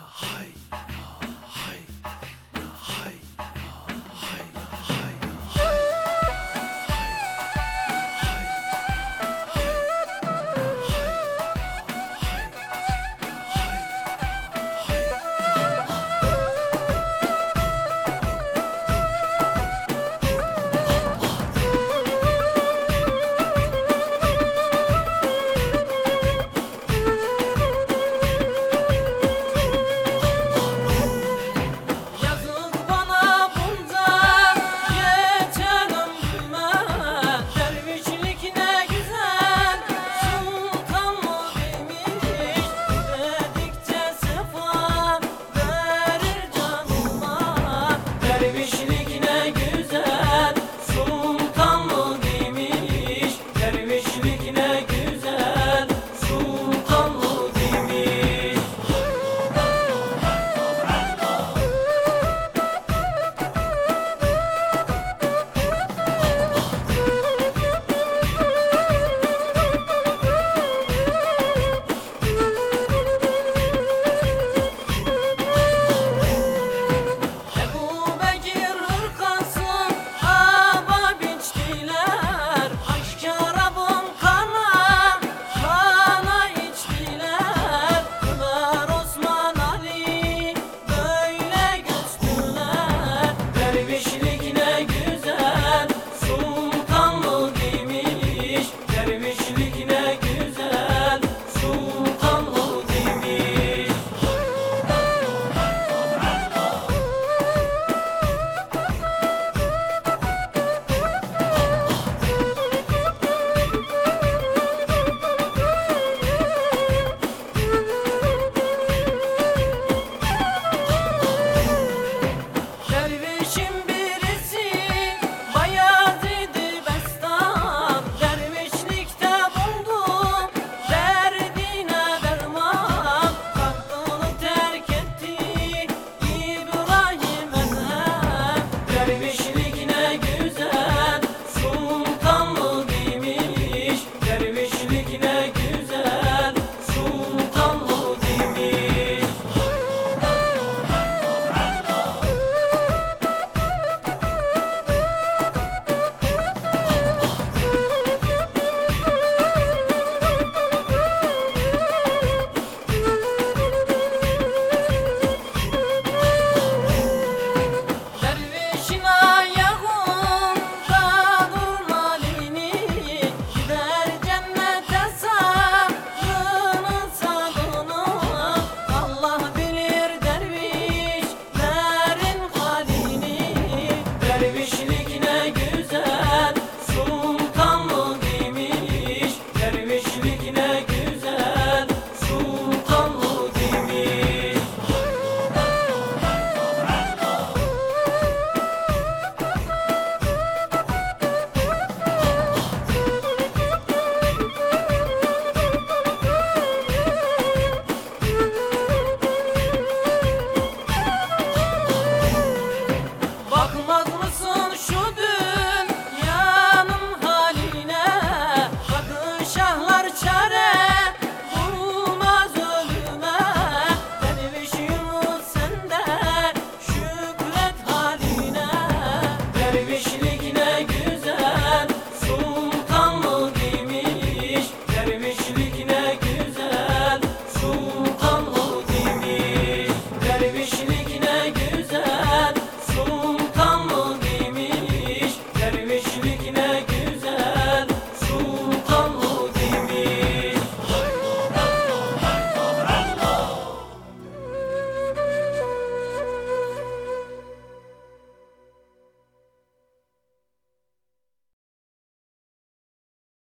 はい。